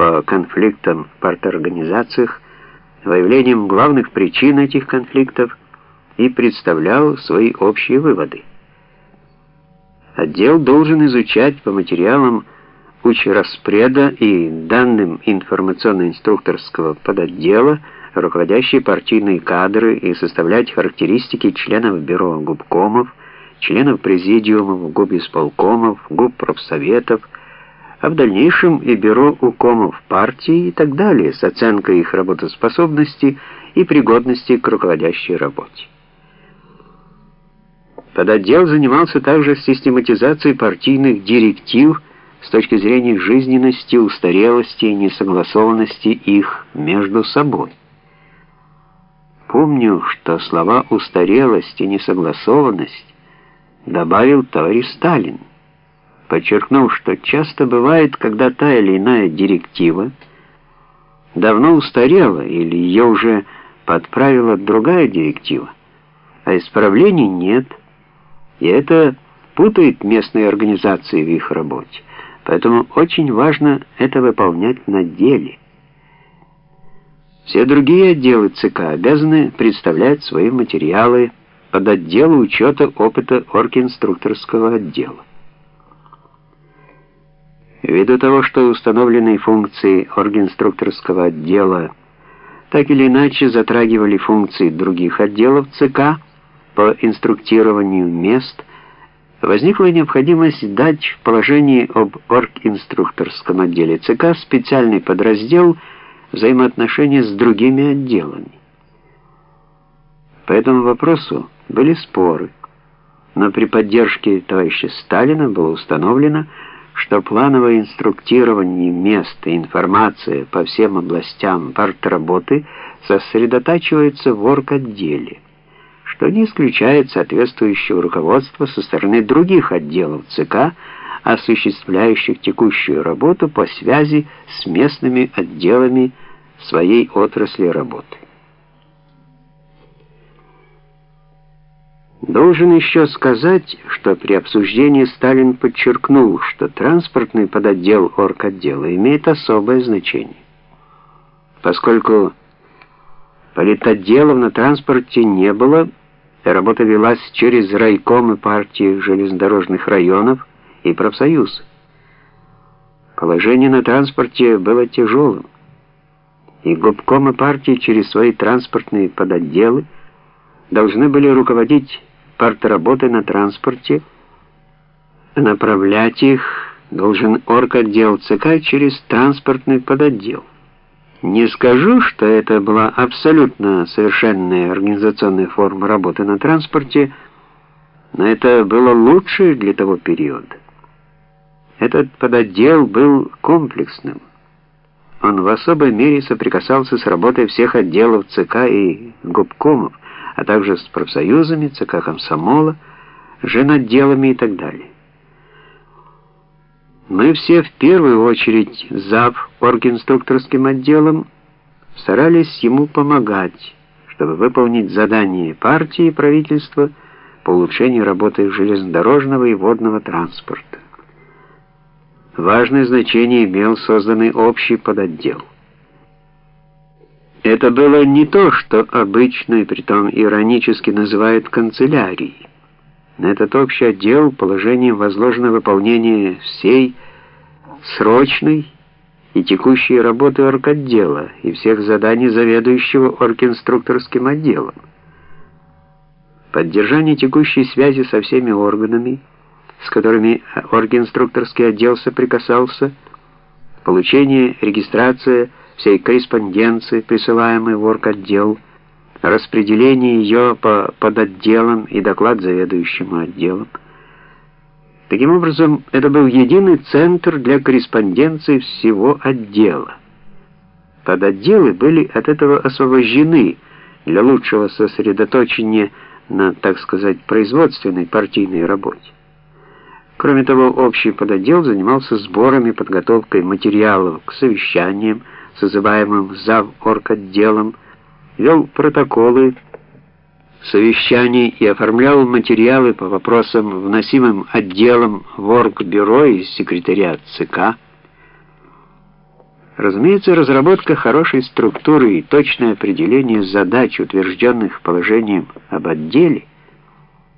по конфликтам в парторганизациях, выявлением главных причин этих конфликтов и представлял свои общие выводы. Отдел должен изучать по материалам учраспреда и данным информационно-инструкторского подотдела руководящие партийные кадры и составлять характеристики членов бюро губкомов, членов президиумов, губисполкомов, губпрофсоветов, а в дальнейшем и бюро укомов партии и так далее с оценкой их работоспособности и пригодности к руководящей работе. Подотдел занимался также систематизацией партийных директив с точки зрения жизненности, устарелости и несогласованности их между собой. Помню, что слова «устарелость» и «несогласованность» добавил товарищ Сталин, подчеркнув, что часто бывает, когда та или иная директива давно устарела или ее уже подправила другая директива, а исправлений нет – и это путает местные организации в их работе. Поэтому очень важно это выполнять на деле. Все другие отделы ЦК обязаны представлять свои материалы под отделу учета опыта оргинструкторского отдела. Ввиду того, что установленные функции оргинструкторского отдела так или иначе затрагивали функции других отделов ЦК, по инструктированию мест, возникла необходимость дать в положении об оргинструкторском отделе ЦК специальный подраздел взаимоотношения с другими отделами. По этому вопросу были споры, но при поддержке товарища Сталина было установлено, что плановое инструктирование мест и информация по всем областям партработы сосредотачивается в орготделе что не исключает соответствующего руководства со стороны других отделов ЦК, осуществляющих текущую работу по связи с местными отделами своей отрасли работы. Должен еще сказать, что при обсуждении Сталин подчеркнул, что транспортный подотдел орготдела имеет особое значение, поскольку политотделов на транспорте не было, Работа велась через райкомы партии железнодорожных районов и профсоюз. Положение на транспорте было тяжелым, и губкомы партии через свои транспортные подотделы должны были руководить партработой на транспорте, направлять их должен орготдел ЦК через транспортный подотдел. Не скажу, что это была абсолютно совершенная организационная форма работы на транспорте, но это было лучше для того периода. Этот подотдел был комплексным. Он в особой мере соприкасался с работой всех отделов ЦК и губкомов, а также с профсоюзами, ЦК комсомола, женотделами и так далее. Мы все в первую очередь зав оргинструкторским отделом старались ему помогать, чтобы выполнить задание партии и правительства по улучшению работы железнодорожного и водного транспорта. Важное значение имел созданный общий подотдел. Это было не то, что обычно и притом иронически называют канцелярией. На этот общий отдел положением возложено выполнение всей срочной и текущей работы орготдела и всех заданий заведующего оргинструкторским отделом. Поддержание текущей связи со всеми органами, с которыми оргинструкторский отдел соприкасался, получение, регистрация всей корреспонденции, присылаемой в орготдел, распределение ее по подотделам и доклад заведующему отделом. Таким образом, это был единый центр для корреспонденции всего отдела. Подотделы были от этого освобождены для лучшего сосредоточения на, так сказать, производственной партийной работе. Кроме того, общий подотдел занимался сбором и подготовкой материалов к совещаниям, созываемым зав орготделом, вел протоколы совещаний и оформлял материалы по вопросам, вносимым отделом в Оргбюро и секретариат ЦК, Разумеется, разработка хорошей структуры и точное определение задач, утвержденных положением об отделе,